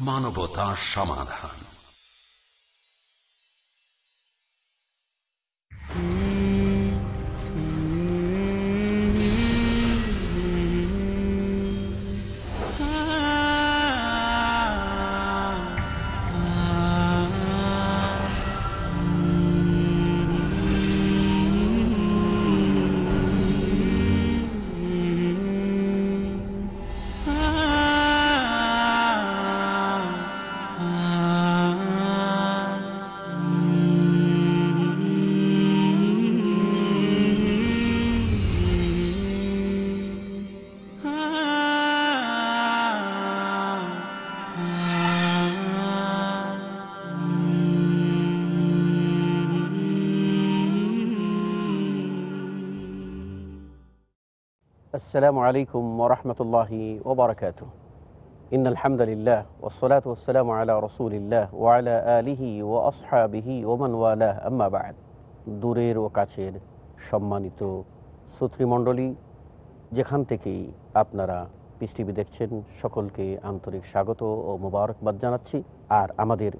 মানবতা সমাধান। আসসালামু আলাইকুম ওরহমতুল্লাহি ওবরাকাত ইন আলহামদুলিল্লাহ ওসলাত ওসালাম আলা রসুলিল্লাহ ওয়ালা আলিহি ও আসহাবিহি ওমান ওয়ালা আম্মাবাদ দূরের ও কাছের সম্মানিত শ্রোতৃমণ্ডলী, যেখান থেকেই আপনারা পিস দেখছেন, সকলকে আন্তরিক স্বাগত ও মোবারকবাদ জানাচ্ছি। আর আমাদের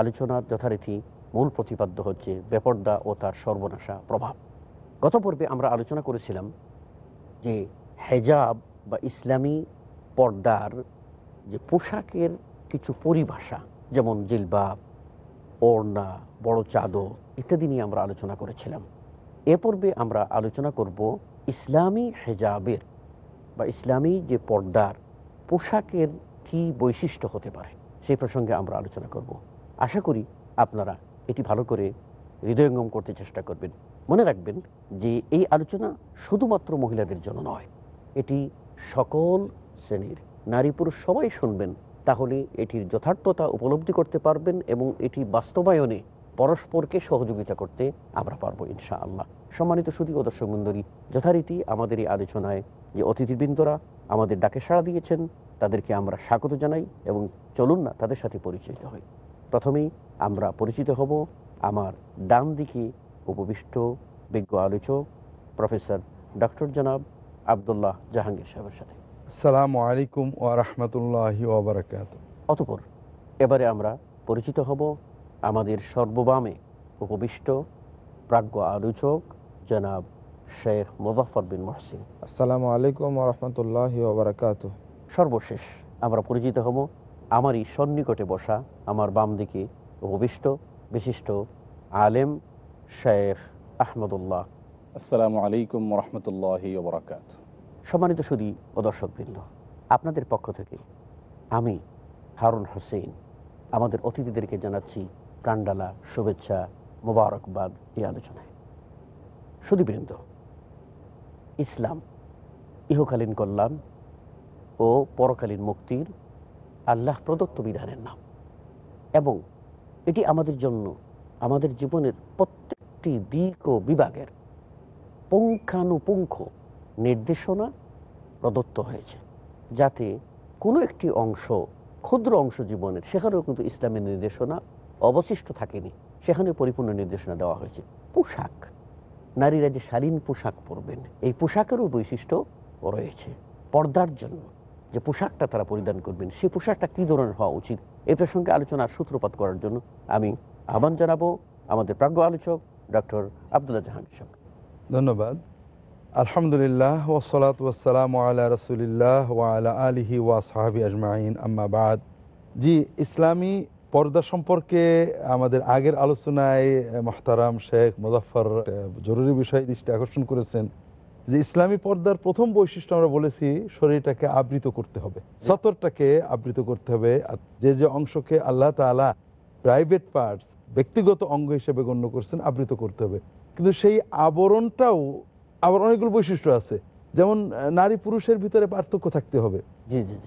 আলোচনার যথারীতি মূল প্রতিপাদ্য হচ্ছে বেপর্দা ও তার সর্বনাশা প্রভাব। গত পর্বে আমরা আলোচনা করেছিলাম যে হেজাব বা ইসলামী পর্দার যে পোশাকের কিছু পরিভাষা, যেমন জিলবাব, ওড়না, বড় চাদর ইত্যাদি নিয়ে আমরা আলোচনা করেছিলাম। এ পর্বে আমরা আলোচনা করব ইসলামী হেজাবের বা ইসলামী যে পর্দার পোশাকের কি বৈশিষ্ট্য হতে পারে সেই প্রসঙ্গে আমরা আলোচনা করব। আশা করি আপনারা এটি ভালো করে হৃদয়ঙ্গম করতে চেষ্টা করবেন। মনে রাখবেন যে এই আলোচনা শুধুমাত্র মহিলাদের জন্য নয় এটি সকল শ্রেণির নারী পুরুষ সবাই শুনবেন, তাহলে এটির যথার্থতা উপলব্ধি করতে পারবেন এবং এটি বাস্তবায়নে পরস্পরকে সহযোগিতা করতে আমরা পারব ইনশা আল্লাহ সম্মানিত সুদী ও দর্শক মন্ডলী যথারীতি আমাদের এই আলোচনায় যে অতিথিবৃন্দরা আমাদের ডাকে সাড়া দিয়েছেন, তাদেরকে আমরা স্বাগত জানাই এবং চলুন না তাদের সাথে পরিচিত হই। প্রথমেই আমরা পরিচিত হব আমার ডান দিকে উপবিষ্ট বিজ্ঞ আলোচক প্রফেসর ডক্টর জনাব আবদুল্লাহ জাহাঙ্গীর সাহেবের সাথে। আসসালামু আলাইকুম ও রহমতুল্লাহ ওবরাকাত অতপর এবারে আমরা পরিচিত হব আমাদের সর্ববামে উপবিষ্ট প্রাজ্ঞ আলোচক জনাব শেখ মুজফর বিন মহসিন। আসসালামু আলাইকুম রহমতুল্লাহ ওবরাকাত সর্বশেষ আমরা পরিচিত হব আমারই সন্নিকটে বসা আমার বাম দিকে উপবিষ্ট বিশিষ্ট আলেম শেখ আহমদুল্লাহ। আসসালামু আলাইকুম রহমতুল্লাহ বরাকাত সম্মানিত সুদী ও দর্শকবৃন্দ, আপনাদের পক্ষ থেকে আমি হারুন হোসেন, আমাদের অতিথিদেরকে জানাচ্ছি প্রাণডালা শুভেচ্ছা মোবারকবাদ এই আলোচনায়। সুদীবৃন্দ, ইসলাম, ইহকালীন কল্যাণ ও পরকালীন মুক্তির আল্লাহ প্রদত্ত বিধানের নাম। এবং এটি আমাদের জন্য, আমাদের জীবনের প্রত্যেকটি দিক ও বিভাগের পুঙ্খানুপুঙ্খ নির্দেশনা প্রদত্ত হয়েছে। যাতে কোনো একটি অংশ, ক্ষুদ্র অংশ জীবনের সেখানেও কিন্তু ইসলামের নির্দেশনা অবশিষ্ট থাকেনি। সেখানে পরিপূর্ণ নির্দেশনা দেওয়া হয়েছে। পোশাক, নারীরা যে শালীন পোশাক পরবেন, এই পোশাকেরও বৈশিষ্ট্য রয়েছে। পর্দার জন্য যে পোশাকটা তারা পরিধান করবেন, সেই পোশাকটা কী ধরনের হওয়া উচিত? এই প্রসঙ্গে আলোচনার সূত্রপাত করার জন্য আমি আহ্বান জানাব আমাদের প্রাজ্ঞ আলোচক ডক্টর আবদুল্লাহ জাহাঙ্গীর সঙ্গে ধন্যবাদ। আলহামদুলিল্লাহ ওসলাত ওসালাম আল্লাহ রসুলিল্লাহ আলিহি ওয়া সাহাবি আজমাইন। আম্মা বাদ। জি, ইসলামী পর্দা সম্পর্কে আমাদের আগের আলোচনায় মহতারাম শেখ মুজাফর জরুরি বিষয় দৃষ্টি আকর্ষণ করেছেন যে ইসলামী পর্দার প্রথম বৈশিষ্ট্য আমরা বলেছি, শরীরটাকে আবৃত করতে হবে। সতরটাকে আবৃত করতে হবে আর যে যে অংশকে আল্লাহ তাআলা প্রাইভেট পার্টস ব্যক্তিগত অঙ্গ হিসেবে গণ্য করছেন, আবৃত করতে হবে। কিন্তু সেই আবরণটাও আবার অনেকগুলো বৈশিষ্ট্য আছে। যেমন নারী পুরুষের ভিতরে পার্থক্য থাকতে হবে।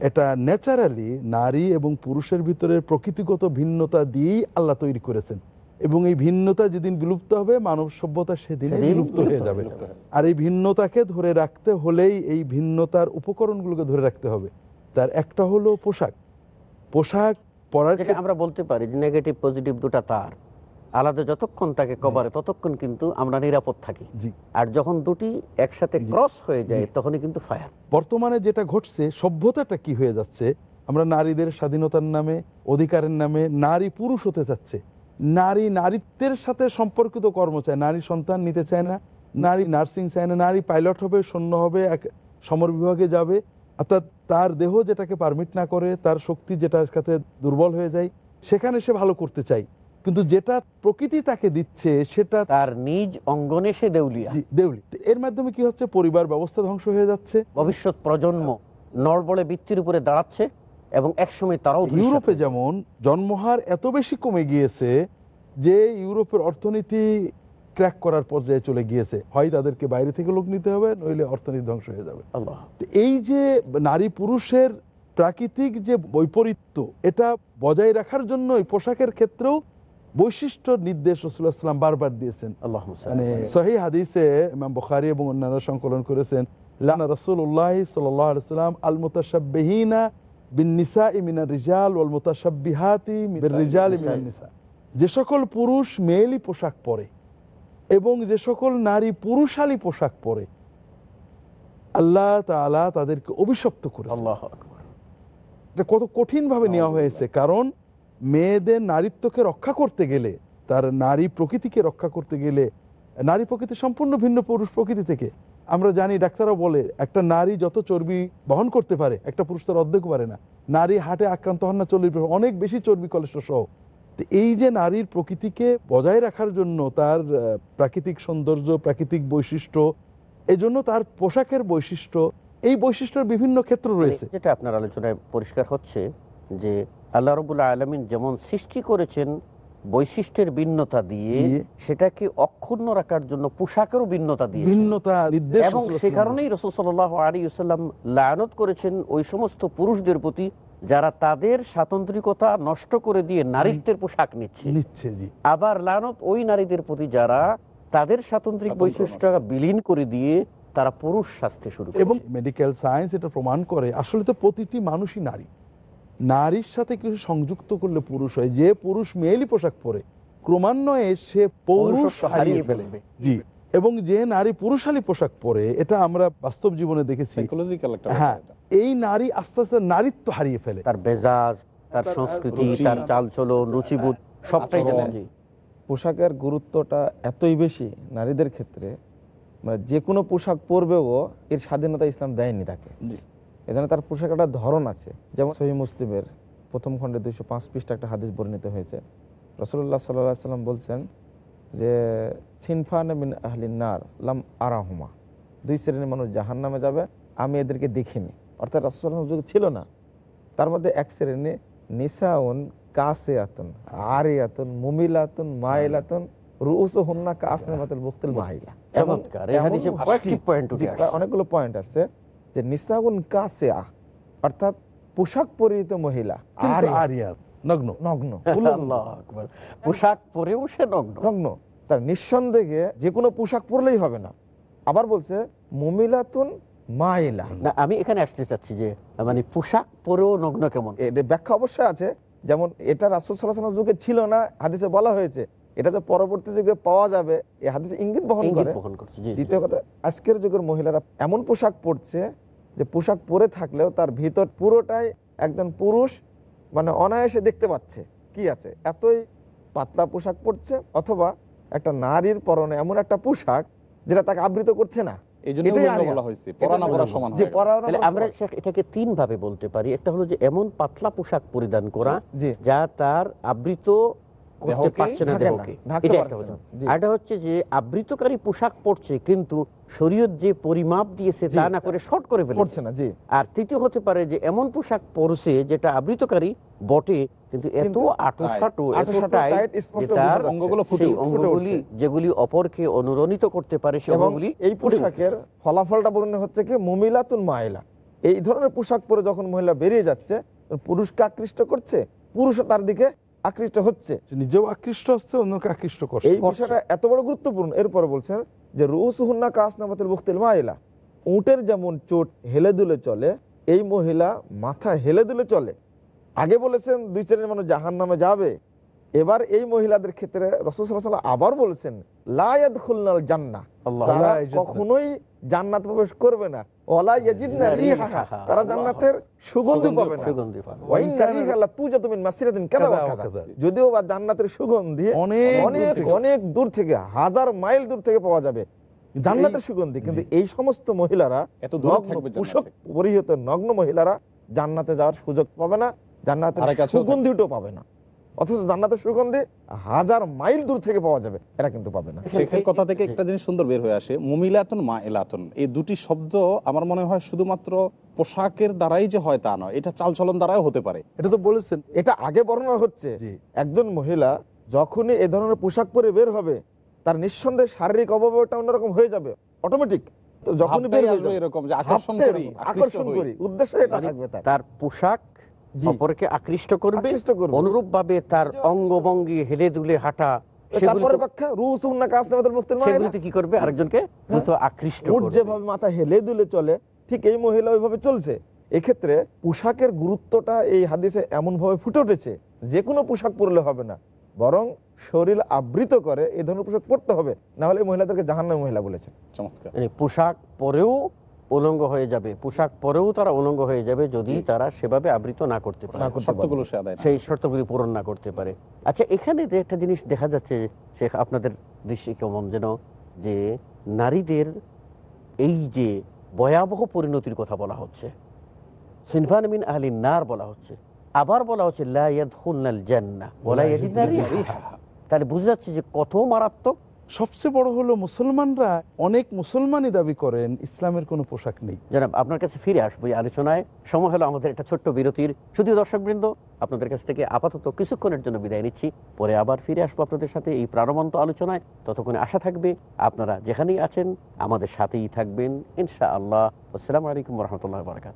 এটা ন্যাচারালি নারী এবং পুরুষের ভিতরে প্রকৃতিগত ভিন্নতা দিয়েই আল্লাহ তৈরি করেছেন। এবং এই ভিন্নতা যেদিন বিলুপ্ত হবে মানব সভ্যতা সেদিন বিলুপ্ত হয়ে যাবে। আর এই ভিন্নতাকে ধরে রাখতে হলেই এই ভিন্নতার উপকরণগুলোকে ধরে রাখতে হবে। তার একটা হলো পোশাক। পোশাক পরার আমরা বলতে পারি যে নেগেটিভ পজিটিভ দুটা তার। আলাদা যতক্ষণ তাকে কভারে ততক্ষণ কিন্তু আমরা নিরাপদ থাকি। আর যখন দুটি একসাথে। ক্রস হয়ে যায় তখনই কিন্তু ফায়ার। বর্তমানে যেটা ঘটছে সভ্যতাটা কি হয়ে যাচ্ছে? আমরা নারীদের স্বাধীনতার নামে অধিকারের নামে নারী পুরুষ হতে যাচ্ছে নারী নারীত্বের সাথে সম্পর্কিত কর্ম চায় নারী সন্তান নিতে চায় না নারী নার্সিং চায় না নারী পাইলট হবে সৈন্য হবে এক সমর বিভাগে যাবে। অর্থাৎ তার দেহ যেটাকে পারমিট না করে তার শক্তি যেটার সাথে দুর্বল হয়ে যায় সেখানে সে ভালো করতে চাই কিন্তু যেটা প্রকৃতি তাকে দিচ্ছে সেটা তার নিজ অঙ্গনে সে দেউলিয়া। দেউলি। এর মাধ্যমে কি হচ্ছে? পরিবার ব্যবস্থা ধ্বংস হয়ে যাচ্ছে। ভবিষ্যৎ প্রজন্ম নড়বড়ে বৃত্তির উপরে দাঁড়াচ্ছে এবং একসময় তারাও ইউরোপে যেমন জন্মহার এত বেশি কমে গিয়েছে যে ইউরোপের অর্থনীতি ক্র্যাক করার পর্যায়ে চলে গিয়েছে। হয় তাদেরকে বাইরে থেকে লোক নিতে হবে নইলে অর্থনীতি ধ্বংস হয়ে যাবে। এই যে নারী পুরুষের প্রাকৃতিক যে বৈপরীত্য এটা বজায় রাখার জন্য পোশাকের ক্ষেত্রেও বৈশিষ্ট্য নির্দেশ রসুল্লাহাম বারবার দিয়েছেন। আল্লাহ মানে সহি হাদিসে ইমাম বুখারী এবং অন্যান্য সংকলন করেছেন লানা আলাইহি সাল্লাম আল রিজাল রিজাল নিসা যে সকল পুরুষ মেয়েলি পোশাক পরে এবং যে সকল নারী পুরুষালী পোশাক পরে আল্লাহ তাদেরকে অভিশপ্ত আল্লাহ এটা কত কঠিন ভাবে নেওয়া হয়েছে। কারণ মেয়েদের নারীত্বকে রক্ষা করতে গেলে তার নারী প্রকৃতিকে রক্ষা করতে গেলে নারী প্রকৃতি সম্পূর্ণ ভিন্ন পুরুষ প্রকৃতি থেকে। আমরা জানি ডাক্তাররা বলে একটা নারী যত চর্বি বহন করতে পারে একটা পুরুষ তার অর্ধেক পারে না। নারী হাটে আক্রান্ত হন না চল্লিশ অনেক বেশি চর্বি কলেস্ট্রল সহ। তো এই যে নারীর প্রকৃতিকে বজায় রাখার জন্য তার প্রাকৃতিক সৌন্দর্য প্রাকৃতিক বৈশিষ্ট্য এই জন্য তার পোশাকের বৈশিষ্ট্য এই বৈশিষ্ট্যের বিভিন্ন ক্ষেত্র রয়েছে। মানে যেটা আপনার আলোচনায় পরিষ্কার হচ্ছে যে আল্লাহ রবুল্লাহ আলমিন যেমন সৃষ্টি করেছেন বৈশিষ্ট্যের ভিন্নতা দিয়ে। সেটাকে অক্ষুণ্ণ রাখার জন্য পোশাকেরও ভিন্নতা দিয়ে ভিন্নতা এবং সে কারণেই রসুল সাল্লাহ আলী সাল্লাম লায়নত করেছেন ওই সমস্ত পুরুষদের প্রতি যারা তাদের স্বাতন্ত্রিকতা নষ্ট করে দিয়ে নারীত্বের পোশাক নিচ্ছে। নিচ্ছে আবার লায়নত ওই নারীদের প্রতি যারা তাদের স্বাতন্ত্রিক বৈশিষ্ট্য বিলীন করে দিয়ে তারা পুরুষ স্বাস্থ্য শুরু এবং মেডিকেল সায়েন্স এটা প্রমাণ করে আসলে তো প্রতিটি মানুষই নারী। নারীর সাথে কিছু সংযুক্ত করলে পুরুষ হয়। যে পুরুষ মেয়েলি পোশাক পরে ক্রমান্বয়ে সে পৌরুষ হারিয়ে ফেলে। ফেলবে। জি। এবং যে নারী পুরুষালী পোশাক পরে এটা আমরা বাস্তব জীবনে দেখেছি। হ্যাঁ এই নারী আস্তে আস্তে নারীত্ব হারিয়ে ফেলে। তার বেজাজ তার সংস্কৃতি তার চালচলন রুচিবোধ সবটাই পোশাকের গুরুত্বটা এতই বেশি নারীদের ক্ষেত্রে মানে যে কোনো পোশাক পরবেও এর স্বাধীনতা ইসলাম দেয়নি তাকে। জি। এজন্য তার পোশাক একটা ধরন আছে। যেমন সহি মুসলিমের প্রথম খণ্ডে দুইশো পাঁচ পৃষ্ঠা একটা হাদিস বর্ণিত হয়েছে। রসুল্লাহ সাল্লাহ সাল্লাম বলছেন যে সিনফান মিন আহলিন নার লাম আরাহুমা। দুই শ্রেণির মানুষ জাহান নামে যাবে আমি এদেরকে দেখিনি। অর্থাৎ রসুল্লাহ যুগ ছিল না। তার মধ্যে এক শ্রেণি নিসাউন কাসে আতুন আরে আতুন মুমিলাতুন মাইলাতুন অনেকগুলো পয়েন্ট আসছে। যে নিসাউন কাসে অর্থাৎ পোশাক পরিহিত মহিলা কিন্তু আরিয়া, নগ্ন। নগ্ন। আল্লাহ আকবার। পোশাক পরেও সে নগ্ন। নগ্ন। তার নিঃসন্দেহে যে কোনো পোশাক পরলেই হবে না। আবার বলছে মুমিলাতুন মাইলা। না আমি এখানে আসতে চাচ্ছি যে মানে পোশাক পরেও নগ্ন কেমন? এর ব্যাখ্যা অবশ্যই আছে। যেমন এটা রাসুল সাল্লাহ যুগে ছিল না হাদিসে বলা হয়েছে। এটা যে পরবর্তী যুগে পাওয়া যাবে এই হাদিসে ইঙ্গিত বহন ইঙ্গিত করে। বহন করছে জি জি। দ্বিতীয় কথা আজকের যুগের মহিলারা এমন পোশাক পরছে যে পোশাক পরে থাকলেও তার ভিতর পুরোটাই একজন পুরুষ মানে অনায়াসে দেখতে পাচ্ছে। কি আছে? এতই পাতলা পোশাক পরছে অথবা একটা নারীর পরনে এমন একটা পোশাক যেটা তাকে আবৃত করছে না। আমরা এটাকে তিন ভাবে বলতে পারি। একটা হলো যে এমন পাতলা পোশাক পরিধান করা। যা তার আবৃত করতে পারছে না দেহকে। এটা একটা হচ্ছে এটা যে আবৃতকারী পোশাক পরছে কিন্তু শরীয়ত যে পরিমাপ দিয়েছে তা না করে শর্ট করে ফেলেছে। না জি। আর তৃতীয় হতে পারে যে এমন পোশাক পরছে যেটা আবৃতকারী বটে কিন্তু এত কিন্তু আটোসাটো এত আঁটো-সাঁটো, টাইট টাইট, যে স্পষ্ট তার অঙ্গগুলো সেই অঙ্গগুলি যেগুলি অপরকে অনুরণিত করতে পারে সেই এবং অঙ্গগুলি এই পোশাকের ফলাফলটা বর্ণনা হচ্ছে কি মমিলাতুন মাইলা। এই ধরনের পোশাক পরে যখন মহিলা বেরিয়ে যাচ্ছে পুরুষকে আকৃষ্ট করছে পুরুষও তার দিকে আকৃষ্ট হচ্ছে। নিজেও আকৃষ্ট হচ্ছে অন্যকে আকৃষ্ট করছে। এই বিষয়টা এত বড় গুরুত্বপূর্ণ। এরপরে বলছেন যে রুস হুন্না কাসনামাতুল বুখতিল মাইলা। উটের যেমন চোট হেলে দুলে চলে এই মহিলা মাথা হেলে দুলে চলে। আগে বলেছেন দুই শ্রেণির মানুষ জাহান নামে যাবে। এবার এই মহিলাদের ক্ষেত্রে রসুল আবার বলেছেন লায়াদ খুলনাল জান্না কখনোই জান্নাত প্রবেশ করবে না ওলা ইয়াজিদনা রিহাহা। তারা জান্নাতের সুগন্ধি পাবে না সুগন্ধি পাবে ওয়াইন্না রিহালা তুজাতু মাসিরাতিন কাযা ওয়া কাযা ওয়া কাযা। কাযা। যদিও বা জান্নাতের সুগন্ধি অনেক দূর অনেক থেকে। দূর থেকে হাজার মাইল দূর থেকে পাওয়া যাবে জান্নাতের সুগন্ধি কিন্তু এই সমস্ত মহিলারা এত নগ্ন জান্নাতে। পোশাক পরিহিত নগ্ন মহিলারা জান্নাতে যাওয়ার সুযোগ পাবে না জান্নাতের। সুগন্ধিটাও পাবে না অথচ জান্নাতের সুগন্ধি হাজার মাইল দূর থেকে পাওয়া যাবে এরা কিন্তু পাবে না। শেখের কথা থেকে একটা জিনিস সুন্দর বের হয়ে আসে মুমিলাতন মা এলাতন এই দুটি শব্দ আমার মনে হয় শুধুমাত্র পোশাকের দ্বারাই যে হয় তা নয় এটা চালচলন দ্বারাও হতে পারে। এটা তো বলেছেন এটা আগে বর্ণনা হচ্ছে। একজন মহিলা যখনই এ ধরনের পোশাক পরে বের হবে তার নিঃসন্দেহে শারীরিক অভাবটা অন্যরকম হয়ে যাবে অটোমেটিক তো যখনই বের এরকম যে আকর্ষণ করি আকর্ষণ করি উদ্দেশ্য এটা মানে থাকবে তার পোশাক। অপরকে আকৃষ্ট করবে অনুরূপ ভাবে তার অঙ্গভঙ্গি হেলে দুলে হাঁটা সেগুলি তারপরে তো- ব্যাখ্যা রুস উন্না কাজ নেবাদের মুক্তির মায়েরা। সেগুলিতে কি করবে? আরেকজনকে দ্রুত আকৃষ্ট যেভাবে মাথা হেলে দুলে চলে ঠিক এই মহিলা ওইভাবে চলছে। এক্ষেত্রে পোশাকের গুরুত্বটা এই হাদিসে এমন ভাবে ফুটে উঠেছে যে কোনো পোশাক পরলে হবে না। বরং শরীর আবৃত করে এই ধরনের পোশাক পরতে হবে। না হলে এই মহিলাদেরকে জাহান্নামী মহিলা বলেছে চমৎকার। মানে পোশাক পরেও উলঙ্গ হয়ে যাবে। পোশাক পরেও তারা উলঙ্গ হয়ে যাবে যদি তারা সেভাবে আবৃত না করতে পারে। সেই শর্তগুলি পূরণ না করতে পারে। আচ্ছা এখানে যে একটা জিনিস দেখা যাচ্ছে শেখ আপনাদের দৃষ্টি কেমন যেন যে নারীদের এই যে ভয়াবহ পরিণতির কথা বলা হচ্ছে সিনফান মিন আহলি নার বলা হচ্ছে আবার বলা হচ্ছে। তাহলে বুঝা যাচ্ছে যে কত মারাত্মক সবচেয়ে বড় হলো মুসলমানরা অনেক মুসলমানই দাবি করেন ইসলামের কোনো পোশাক নেই। জানাব, আপনার কাছে ফিরে আসব এই আলোচনায়। সময় হলো আমাদের একটা ছোট্ট বিরতির। শুধু দর্শকবৃন্দ, আপনাদের কাছ থেকে আপাতত কিছুক্ষণের জন্য বিদায় নিচ্ছি। পরে আবার ফিরে আসব আপনাদের সাথে এই প্রাণবন্ত আলোচনায়। ততক্ষণে আশা থাকবে আপনারা যেখানেই আছেন, আমাদের সাথেই থাকবেন। ইনশা আল্লাহ আসসালামু আলাইকুম রহমতুল্লাহ বারকাত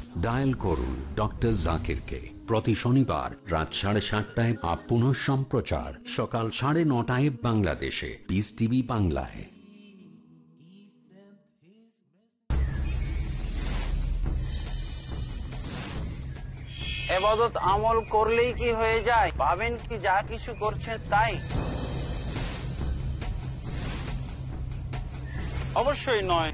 dial করুন ডক্টর জাকিরকে প্রতি শনিবার রাত সাড়ে সাতটায় বা পুনঃ সম্প্রচার সকাল সাড়ে নটায় বাংলাদেশে। পিস টিভি বাংলায়। এবাদত আমল করলেই কি হয়ে যায়? পাবেন কি যা কিছু করছেন তাই? অবশ্যই নয়।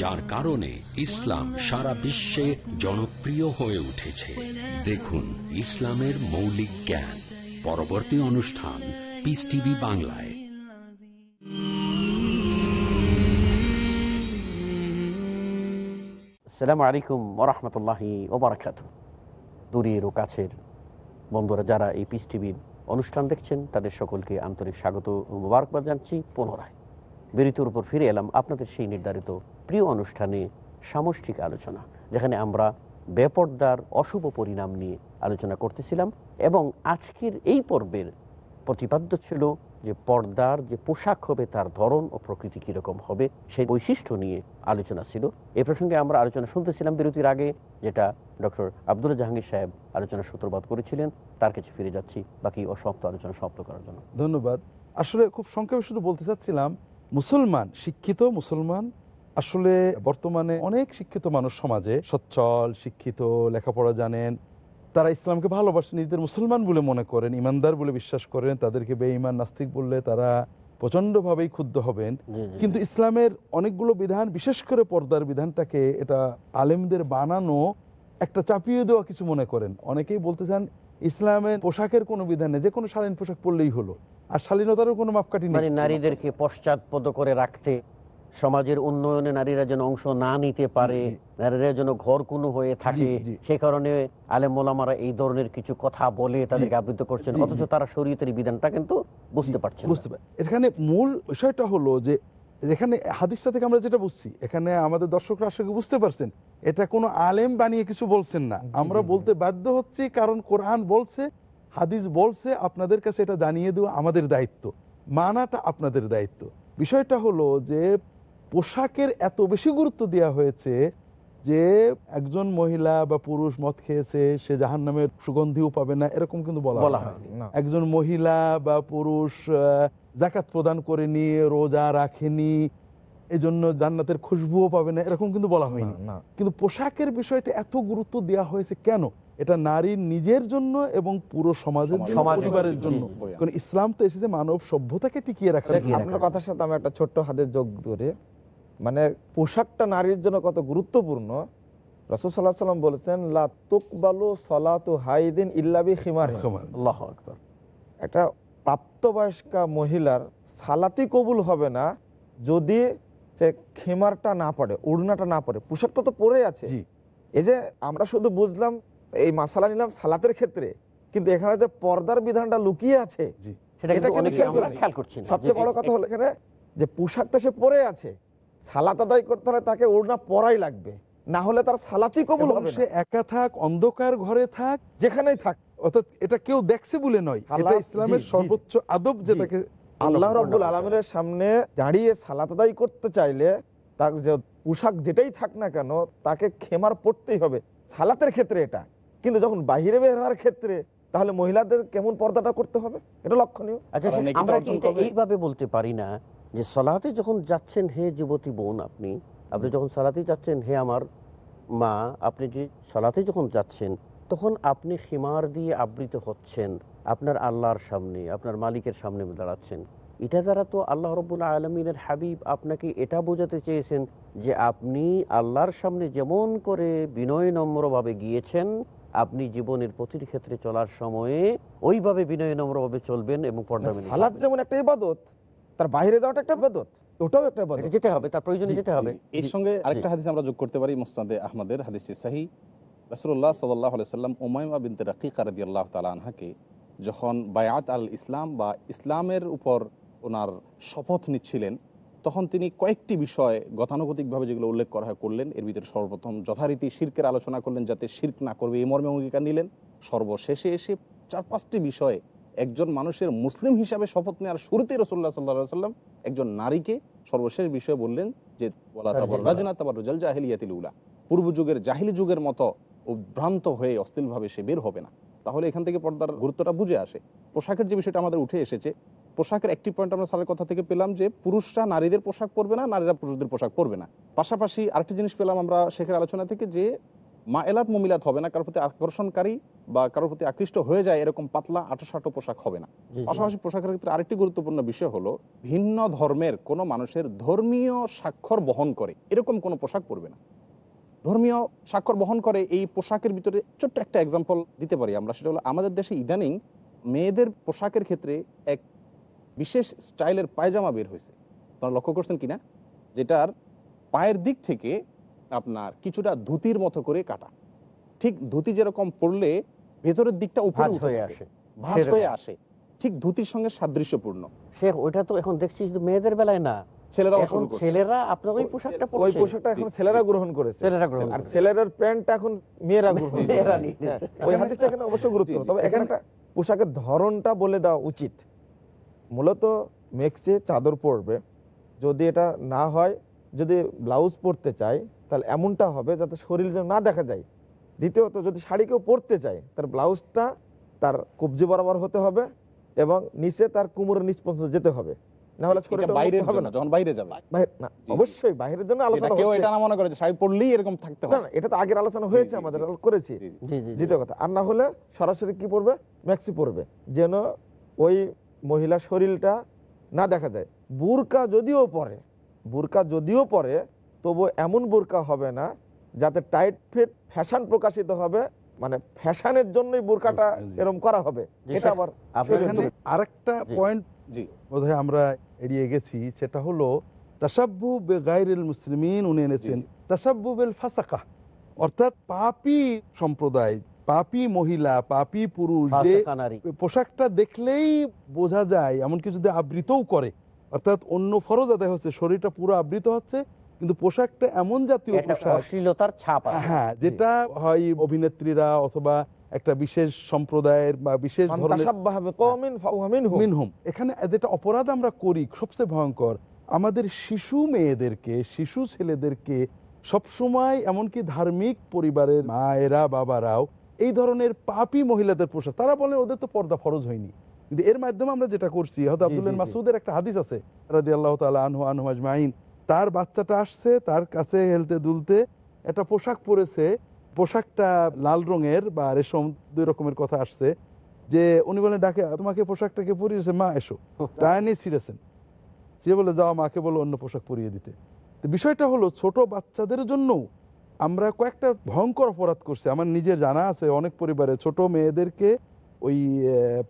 যার কারণে ইসলাম সারা বিশ্বে জনপ্রিয় হয়ে উঠেছে। দেখুন ইসলামের মৌলিক জ্ঞান। পরবর্তী অনুষ্ঠান পিস টিভি বাংলায়। আসসালামু আলাইকুম ওরহমতুল্লাহি ওবরাকাত দূরের ও কাছের বন্ধুরা যারা এই পিস টিভির অনুষ্ঠান দেখছেন, তাদের সকলকে আন্তরিক স্বাগত ও মোবারকবাদ জানছি পুনরায়। বিরতির উপর ফিরে এলাম আপনাদের সেই নির্ধারিত প্রিয় অনুষ্ঠানে সামষ্টিক আলোচনা, যেখানে আমরা বেপর্দার অশুভ পরিণাম নিয়ে আলোচনা করতেছিলাম এবং আজকের এই পর্বের প্রতিপাদ্য ছিল যে পর্দার যে পোশাক হবে, তার ধরন ও প্রকৃতি কীরকম হবে, সেই বৈশিষ্ট্য নিয়ে আলোচনা ছিল। এ প্রসঙ্গে আমরা আলোচনা শুনতেছিলাম বিরতির আগে, যেটা ডক্টর আব্দুল জাহাঙ্গীর সাহেব আলোচনা সূত্রপাত করেছিলেন। তার কাছে ফিরে যাচ্ছি বাকি অসমাপ্ত আলোচনা সমাপ্ত করার জন্য। ধন্যবাদ। আসলে খুব সংক্ষেপে শুধু বলতে চাচ্ছিলাম মুসলমান শিক্ষিত মুসলমান আসলে বর্তমানে অনেক শিক্ষিত মানুষ সমাজে সচ্ছল শিক্ষিত লেখাপড়া জানেন। তারা ইসলামকে ভালোবাসেন নিজেদের মুসলমান বলে মনে করেন ইমানদার বলে বিশ্বাস করেন তাদেরকে বেঈমান নাস্তিক বললে তারা প্রচণ্ডভাবেই ক্ষুব্ধ হবেন। কিন্তু ইসলামের অনেকগুলো বিধান বিশেষ করে পর্দার বিধানটাকে এটা আলেমদের বানানো একটা চাপিয়ে দেওয়া কিছু মনে করেন। অনেকেই বলতে চান ইসলামের পোশাকের কোনো বিধান নেই যে কোনো শালীন পোশাক পরলেই হলো। আর শালীনতারও কোনো মাপকাঠি মানে নেই নারীদেরকে পশ্চাৎপদ করে রাখতে সমাজের উন্নয়নে নারীরা যেন অংশ না নিতে পারে নারীরা যেন ঘর কোনো হয়ে থাকে সে কারণে আলেম মোলামারা এই ধরনের কিছু কথা বলে তাদেরকে আবৃত করছেন। অথচ তারা শরীয়তের বিধানটা কিন্তু বুঝতে পারছেন না। বুঝতে পারি এখানে মূল বিষয়টা হলো যে এখানে হাদিসটা থেকে আমরা যেটা বুঝছি এখানে আমাদের দর্শকরা আসলে বুঝতে পারছেন এটা কোনো আলেম বানিয়ে কিছু বলছেন না। আমরা বলতে বাধ্য হচ্ছি কারণ কোরআন বলছে হাদিস বলছে আপনাদের কাছে এটা জানিয়ে দেওয়া আমাদের দায়িত্ব মানাটা আপনাদের দায়িত্ব। বিষয়টা হলো যে পোশাকের এত বেশি গুরুত্ব দেওয়া হয়েছে যে একজন মহিলা বা পুরুষ মদ খেয়েছে সে জাহান নামের সুগন্ধিও পাবে না এরকম কিন্তু বলা। হয়নি। একজন মহিলা বা পুরুষ জাকাত প্রদান করেনি রোজা রাখেনি এজন্য জান্নাতের খুশবুও পাবে না এরকম কিন্তু বলা হয়নি কিন্তু পোশাকের বিষয়টা এত গুরুত্ব দেওয়া হয়েছে কেন এটা নারীর নিজের জন্য এবং পুরো সমাজের জন্য সমাজের পরিবারের জন্য। কারণ ইসলাম তো এসেছে মানব সভ্যতাকে টিকিয়ে রাখার। আপনার কথার সাথে আমি একটা ছোট্ট হাতের যোগ ধরে মানে পোশাকটা নারীর জন্য কত গুরুত্বপূর্ণ? সাল্লাহ সাল্লাম বলেছেন লা তুকবালু সলাতু হাইদিন ইল্লাবি খিমার আল্লাহ আকবার। একটা প্রাপ্তবয়স্কা মহিলার সালাতি কবুল হবে না যদি সে খেমারটা না পড়ে উড়নাটা না পড়ে। পোশাকটা তো পরে আছে। এই যে আমরা শুধু বুঝলাম এই মাসালা নিলাম সালাতের ক্ষেত্রে কিন্তু এখানে যে পর্দার বিধানটা লুকিয়ে আছে সেটা এটা কিন্তু অনেকে খেয়াল আমরা করিনি। খেয়াল করছি না। সবচেয়ে বড় কথা হলো এখানে যে পোশাকটা সে পরে আছে সালাত আদায় করতে হলে তাকে ওড়না পরাই লাগবে। না হলে তার সালাতি কবুল হবে সে একা থাক অন্ধকার ঘরে থাক যেখানেই থাক। অর্থাৎ এটা কেউ দেখছে বলে নয়। এটা ইসলামের সর্বোচ্চ আদব যেটাকে আল্লাহ রব্বুল আলমের সামনে দাঁড়িয়ে সালাত আদায় করতে চাইলে তার যে পোশাক যেটাই থাক না কেন তাকে খেমার পড়তেই হবে। সালাতের ক্ষেত্রে এটা। কিন্তু যখন বাহিরে বের হওয়ার ক্ষেত্রে তাহলে মহিলাদের কেমন পর্দাটা করতে হবে? এটা লক্ষণীয়। আচ্ছা আমরা কি এইভাবে বলতে পারি না যে সালাতে যখন যাচ্ছেন হে যুবতী বোন আপনি আপনি যখন সালাতে যাচ্ছেন হে আমার মা আপনি যে সালাতে যখন যাচ্ছেন তখন আপনি খিমার দিয়ে আবৃত হচ্ছেন আপনার আল্লাহর সামনে আপনার মালিকের সামনে দাঁড়াচ্ছেন। এটা দ্বারা তো আল্লাহ রব্বুল আলমিনের হাবিব আপনাকে এটা বোঝাতে চেয়েছেন যে আপনি আল্লাহর সামনে যেমন করে বিনয় নম্রভাবে গিয়েছেন আপনি জীবনের প্রতিটি ক্ষেত্রে চলার সময়ে ওইভাবে বিনয় নম্রভাবে চলবেন এবং পর্দা মেনে সালাদ যেমন একটা ইবাদত তার বাইরে যাওয়াটা একটা ইবাদত ওটাও একটা ইবাদত যেতে হবে তার প্রয়োজনে যেতে হবে। এর সঙ্গে আরেকটা হাদিস আমরা যোগ করতে পারি মুস্তাদে আহমদের হাদিসটি সাহি। রাসুল্লাহ সাল্লাহ সাল্লাম ওমাইমা বিনতে রাকিকা রাদি আল্লাহ তালা আনহাকে যখন বায়াত আল ইসলাম বা ইসলামের উপর ওনার শপথ নিচ্ছিলেন তখন তিনি কয়েকটি বিষয় গতানুগতিকভাবে যেগুলো উল্লেখ করা হয় করলেন। এর ভিতরে সর্বপ্রথম যথারীতি শির্কের আলোচনা করলেন যাতে শির্ক না করবে এই মর্মে অঙ্গীকার নিলেন। সর্বশেষে এসে চার পাঁচটি বিষয়ে একজন মানুষের মুসলিম হিসাবে শপথ নেওয়ার শুরুতেই রসুল্লাহ সাল্লাহ সাল্লাম একজন নারীকে সর্বশেষ বিষয়ে বললেন যে রাজনা তাবার রুজাল জাহিলিয়াতিল উলা। পূর্ব যুগের জাহিলি যুগের মতো উদ্ভ্রান্ত হয়ে অস্থিরভাবে সে বের হবে না। তাহলে এখান থেকে পর্দার গুরুত্বটা বুঝে আসে। পোশাকের যে বিষয়টা আমাদের উঠে এসেছে পোশাকের একটি পয়েন্ট আমরা স্যারের কথা থেকে পেলাম যে পুরুষরা নারীদের পোশাক পরবে না নারীরা পুরুষদের পোশাক পরবে না। পাশাপাশি আরেকটি জিনিস পেলাম আমরা শেখের আলোচনা থেকে যে মা এলাত মমিলাত হবে না কারোর প্রতি আকর্ষণকারী বা কারোর প্রতি আকৃষ্ট হয়ে যায় এরকম পাতলা আটোসাটো পোশাক হবে না। পাশাপাশি পোশাকের ক্ষেত্রে আরেকটি গুরুত্বপূর্ণ বিষয় হলো ভিন্ন ধর্মের কোনো মানুষের ধর্মীয় স্বাক্ষর বহন করে এরকম কোনো পোশাক পরবে না। ধর্মীয় স্বাক্ষর বহন করে এই পোশাকের ভিতরে ছোট্ট একটা এক্সাম্পল দিতে পারি আমরা সেটা হলো আমাদের দেশে ইদানিং মেয়েদের পোশাকের ক্ষেত্রে এক বিশেষ স্টাইলের পায়জামা বের হয়েছে। আপনারা লক্ষ্য করছেন কিনা? যেটার পায়ের দিক থেকে আপনার কিছুটা ধুতির মতো করে কাটা। ঠিক ধুতি যেরকম পরলে ভেতরের দিকটা উপরে হয়ে আসে। ভাঁজ সেরকম। হয়ে আসে। ঠিক ধুতির সঙ্গে সাদৃশ্যপূর্ণ। শেখ ওইটা তো এখন দেখছি শুধু মেয়েদের বেলায় না। ছেলেরাও এখন ছেলেরা আপনার ওই পোশাকটা ওই পোশাকটা এখন ছেলেরা গ্রহণ করেছে। ছেলেরা গ্রহণ আর করেছে। প্যান্টটা এখন মেয়েরা গ্রহণ মেয়েরা নিয়ে হ্যাঁ, নিয়েছে। ওই হাদিসটা এখানে অবশ্য গুরুত্ব। তবে এখানে একটা পোশাকের ধরনটা বলে দেওয়া উচিত। মূলত মেক্সে চাদর পরবে যদি এটা না হয় যদি ব্লাউজ পরতে চায় তাহলে এমনটা হবে যাতে শরীর যেন না দেখা যায়। দ্বিতীয়ত যদি শাড়ি কেউ পরতে চায় তার ব্লাউজটা তার কবজি বরাবর হতে হবে এবং নিচে তার কুমোরের নিচ পর্যন্ত যেতে হবে। না হলে এটা শরীরটা বাইরের হবে না। যখন বাইরে যাবে। না, অবশ্যই বাইরের জন্য আলোচনা কেউ এটা না মনে করে যে শাড়ি পরলেই এরকম থাকতে না না এটা তো আগের আলোচনা হয়েছে আমাদের করেছি। জি জি। দ্বিতীয় কথা আর না হলে সরাসরি কি পড়বে ম্যাক্সি পড়বে যেন ওই মহিলার শরীরটা না দেখা যায়। বুরকা যদিও পরে বুরকা যদিও পরে তবু এমন বুরকা হবে না যাতে টাইট ফিট ফ্যাশন প্রকাশিত হবে মানে ফ্যাশনের জন্যই বুরকাটা এরকম করা হবে। এটা আবার আরেকটা পয়েন্ট জি। বোধহয় আমরা এড়িয়ে গেছি সেটা হলো তাসাব্বু বেগাইরিল মুসলিমিন উনি এনেছেন তাসাব্বু বেল ফাসাকা। অর্থাৎ পাপি সম্প্রদায় পাপি মহিলা পাপি পুরুষ যে পোশাকটা দেখলেই বোঝা যায় এমনকি যদি আবৃতও করে অর্থাৎ অন্য ফরজ আদায় হচ্ছে শরীরটা পুরো আবৃত হচ্ছে কিন্তু পোশাকটা এমন জাতীয় পোশাক। অশ্লীলতার ছাপ আছে। হ্যাঁ যেটা হয় অভিনেত্রীরা অথবা একটা বিশেষ সম্প্রদায়ের বা বিশেষ ধরনের। মিনহুম। এখানে যেটা অপরাধ আমরা করি সবচেয়ে ভয়ঙ্কর আমাদের শিশু মেয়েদেরকে শিশু ছেলেদেরকে সবসময় এমনকি ধার্মিক পরিবারের মায়েরা বাবারাও এই ধরনের পাপি মহিলাদের পোশাক তারা বলেন ওদের তো পর্দা ফরজ হয়নি। কিন্তু এর মাধ্যমে আমরা যেটা করছি হয়তো আব্দুল্লাহ। মাসুদের একটা হাদিস আছে রাজি আল্লাহ তালা আনহু আনহু আজমাইন। তার বাচ্চাটা আসছে তার কাছে হেলতে দুলতে একটা পোশাক পরেছে পোশাকটা লাল রঙের বা রেশম দুই রকমের কথা আসছে যে উনি বলেন ডাকে তোমাকে পোশাকটাকে পরিয়েছে? মা এসো। ডায়নি ছিঁড়েছেন। সে বলে যাও মাকে বলো অন্য পোশাক পরিয়ে দিতে। তো বিষয়টা হলো ছোট বাচ্চাদের জন্য আমরা কয়েকটা ভয়ঙ্কর অপরাধ করছি। আমার নিজের জানা আছে অনেক পরিবারে ছোট মেয়েদেরকে ওই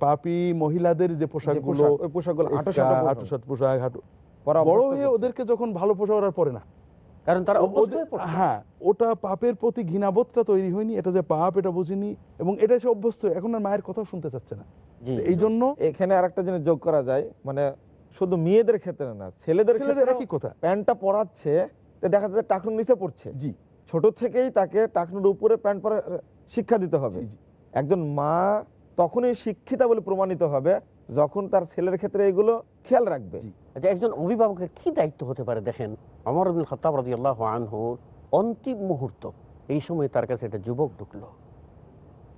পাপি মহিলাদের যে পোশাকগুলো পোশাকগুলো স্কার্ট, পোশাক। হাঁটু বড় হয়ে ওদেরকে যখন ভালো পোশাক ওরা পরে না। কারণ তারা হয়ে পড়ছে। ওটা পাপের প্রতি ঘৃণাবোধটা তৈরি হয়নি এটা যে পাপ এটা বুঝিনি এবং এটা সে অভ্যস্ত এখন আর মায়ের কথাও শুনতে চাচ্ছে না। এই জন্য এখানে আরেকটা জিনিস যোগ করা যায় মানে শুধু মেয়েদের ক্ষেত্রে না ছেলেদের ছেলেদের একই কথা। প্যান্টটা পরাচ্ছে দেখা যাচ্ছে টাকনুর নিচে পড়ছে। জি। ছোট থেকেই তাকে টাকনুর উপরে প্যান্ট পরা শিক্ষা দিতে হবে। একজন মা তখনই শিক্ষিতা বলে প্রমাণিত হবে যখন তার ছেলের ক্ষেত্রে এগুলো খেয়াল রাখবে। আচ্ছা একজন অভিভাবকের কি দায়িত্ব হতে পারে দেখেন? আমার আব্দুল খতাব রাজি আল্লাহ আনহুর অন্তিম মুহূর্ত এই সময় তার কাছে একটা যুবক ঢুকলো।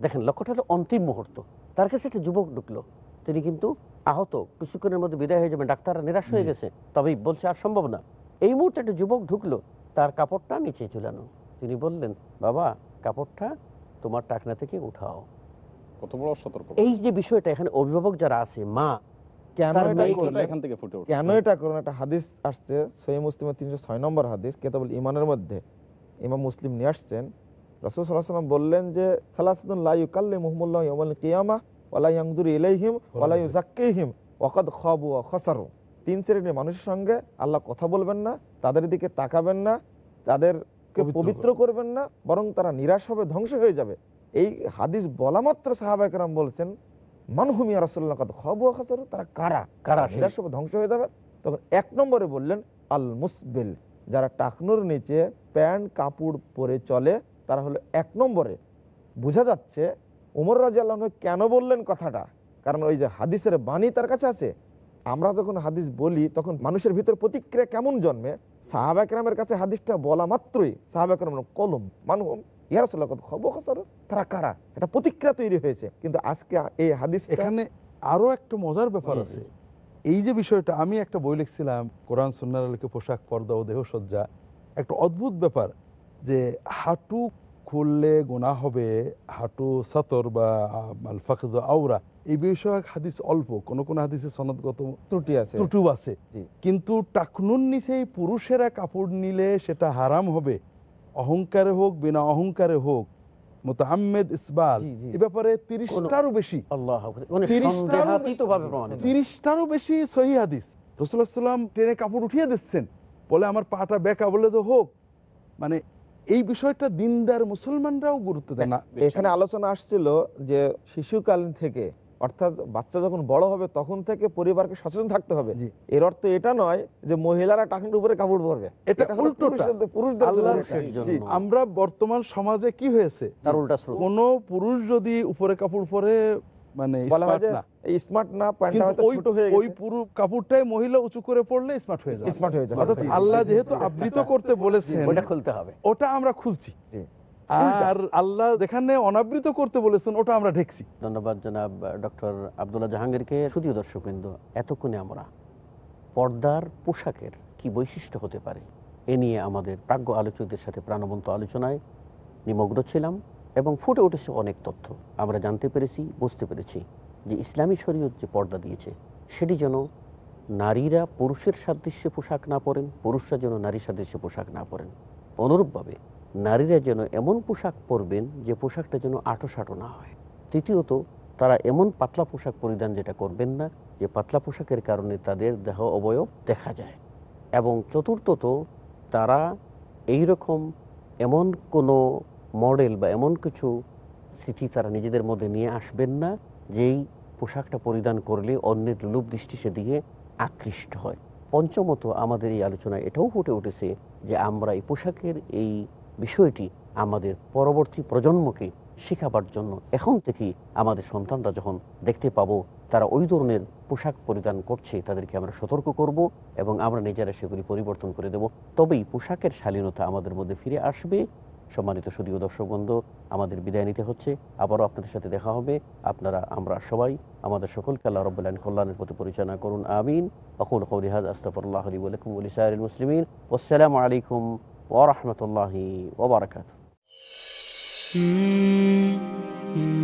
দেখেন লক্ষ্যটা হলো অন্তিম মুহূর্ত। তার কাছে একটা যুবক ঢুকলো। তিনি কিন্তু আহত কিছুক্ষণের মধ্যে বিদায় হয়ে যাবেন ডাক্তাররা নিরাশ হয়ে গেছে। তবেই বলছে আর সম্ভব না। এই মুহূর্তে একটা যুবক ঢুকলো তার কাপড়টা নিচে ঝুলানো তিনি বললেন বাবা কাপড়টা তোমার টাকনা থেকে উঠাও। কত বড় সতর্ক? এই যে বিষয়টা এখানে অভিভাবক যারা আছে মা কেন এটা মেয়েকে- করলেন? এখান থেকে ফুটে উঠছে। কেন এটা করুন একটা হাদিস আসছে সহি মুসলিমের তিনশো ছয় নম্বর হাদিস কেতাবুল ইমানের মধ্যে। ইমাম মুসলিম নিয়ে আসছেন। রসুল সাল্লাহ সাল্লাম বললেন যে সালাসুদ্দিন লাইউ কাল্লে মুহম্মুল্লাহ কিয়ামা ওয়ালা ইলাইহিম ওয়ালা ইউজাক্কিহিম খাবু ওয়া তিন শ্রেণির মানুষের সঙ্গে আল্লাহ কথা বলবেন না তাদের দিকে তাকাবেন না তাদেরকে পবিত্র পবিত্র করবেন না বরং তারা নিরাশ হবে ধ্বংস হয়ে যাবে। এই হাদিস বলা মাত্র সাহাবাহাম বলছেন মানহুমিয়া রাসুল্লাহ কাদ খাবু ওয়া খাসারু তারা কারা? কারা সেই? সব ধ্বংস হয়ে যাবে। তখন এক নম্বরে বললেন আল মুসবিল যারা টাকনুর নিচে প্যান্ট কাপড় পরে চলে তারা হলো এক নম্বরে। বোঝা যাচ্ছে উমর রাজি আল্লাহ কেন বললেন কথাটা? কারণ ওই যে হাদিসের বাণী তার কাছে আছে। আমরা যখন হাদিস বলি তখন মানুষের ভিতর প্রতিক্রিয়া কেমন জন্মে? সাহাবাকরামের কাছে হাদিসটা বলা মাত্রই। সাহাবাকরাম কলম মানুষ ইয়ারসল্লাহ খবর তারা কারা? একটা প্রতিক্রিয়া তৈরি হয়েছে। কিন্তু আজকে এই হাদিস এখানে আরও একটা মজার ব্যাপার আছে। এই যে বিষয়টা আমি একটা বই লিখছিলাম কোরআন সন্ন্যার আলীকে পোশাক পর্দা ও দেহসজ্জা একটা অদ্ভুত ব্যাপার যে হাঁটু খুললে গোনা হবে হাঁটু সতর বা ফাকদ এই বিষয়ক হাদিস অল্প কোন কোন হাদিসে সনদগত ত্রুটি আছে। ত্রুটু আছে। কিন্তু টাকনুন নিচেই পুরুষেরা কাপড় নিলে সেটা হারাম হবে। অহংকারে হোক বিনা অহংকারে হোক মতো আহমেদ ইসবাল এ ব্যাপারে তিরিশটারও বেশি। মানে। তিরিশটারও বেশি সহি হাদিস। রসুল্লাহ সাল্লাম ট্রেনে কাপড় উঠিয়ে দিচ্ছেন। বলে আমার পাটা বেকা বলে তো হোক। মানে এই বিষয়টা দিনদার মুসলমানরাও গুরুত্ব দেয় না। এখানে আলোচনা আসছিল যে শিশুকালীন থেকে অর্থাৎ বাচ্চা যখন বড় হবে তখন থেকে পরিবারকে সচেতন থাকতে হবে। এর অর্থ এটা নয় যে মহিলারা টাকনুর উপরে কাপড় পরবে। এটা পুরুষদের-। আমরা বর্তমান সমাজে কি হয়েছে? তার উল্টা স্রোত। কোন পুরুষ যদি উপরে কাপড় পরে মানে বলা হয় smart যে না। এই স্মার্ট না হয়তো ওই ছোট হয়ে ওই পুরো কাপড়টাই মহিলা উঁচু করে পড়লে স্মার্ট হয়ে যাবে। Smart হয়ে যাবে। অর্থাৎ আল্লাহ যেহেতু আবৃত করতে বলেছেন ওটা খুলতে হবে। ওটা আমরা খুলছি। আর আল্লাহ যেখানে অনাবৃত করতে বলেছেন ওটা আমরা ঢেকছি। ধন্যবাদ জনাব ডক্টর আবদুল্লাহ জাহাঙ্গীরকে। শুধু দর্শকবৃন্দ এতক্ষণে আমরা পর্দার পোশাকের কি বৈশিষ্ট্য হতে পারে এ নিয়ে আমাদের প্রাজ্ঞ আলোচকদের সাথে প্রাণবন্ত আলোচনায় নিমগ্ন ছিলাম এবং ফুটে উঠেছে অনেক তথ্য। আমরা জানতে পেরেছি বুঝতে পেরেছি যে ইসলামী শরীয়ত যে পর্দা দিয়েছে সেটি যেন নারীরা পুরুষের সাদৃশ্যে পোশাক না পরেন পুরুষরা যেন নারী সাদৃশ্যে পোশাক না পরেন। অনুরূপভাবে নারীরা যেন এমন পোশাক পরবেন যে পোশাকটা যেন আটো সাটো না হয়। তৃতীয়ত, তারা এমন পাতলা পোশাক পরিধান যেটা করবেন না, যে পাতলা পোশাকের কারণে তাদের দেহ অবয়ব দেখা যায়। এবং চতুর্থত, তারা এই রকম এমন কোনো মডেল বা এমন কিছু স্মৃতি তারা নিজেদের মধ্যে নিয়ে আসবেন না, যেই পোশাকটা পরিধান করলে অন্যের লোভ দৃষ্টি সেদিকে আকৃষ্ট হয়। পঞ্চমত, আমাদের এই আলোচনায় এটাও ফুটে উঠেছে যে আমরা এই পোশাকের এই বিষয়টি আমাদের পরবর্তী প্রজন্মকে শেখাবার জন্য এখন থেকেই আমাদের সন্তানরা যখন দেখতে পাবো, তারা ওই ধরনের পোশাক পরিধান করছে, তাদেরকে আমরা সতর্ক করব এবং আমরা নিজেরা সেগুলি পরিবর্তন করে দেব। তবেই পোশাকের শালীনতা আমাদের মধ্যে ফিরে আসবে। সম্মানিত সুদীয় দর্শক বন্ধু, আমাদের বিদায় নিতে হচ্ছে। আবারও আপনাদের সাথে দেখা হবে। আপনারা, আমরা সবাই, আমাদের সকলকে আল্লাহ রব্বুল্লাহ কল্যাণের প্রতি পরিচালনা করুন। আমিন। আকুল কৌলিহাদ আস্তফরুল্লাহ আলী মুসলিমিন। আসসালামু আলাইকুম ওরহমতুল্লাহি ওবরাকাত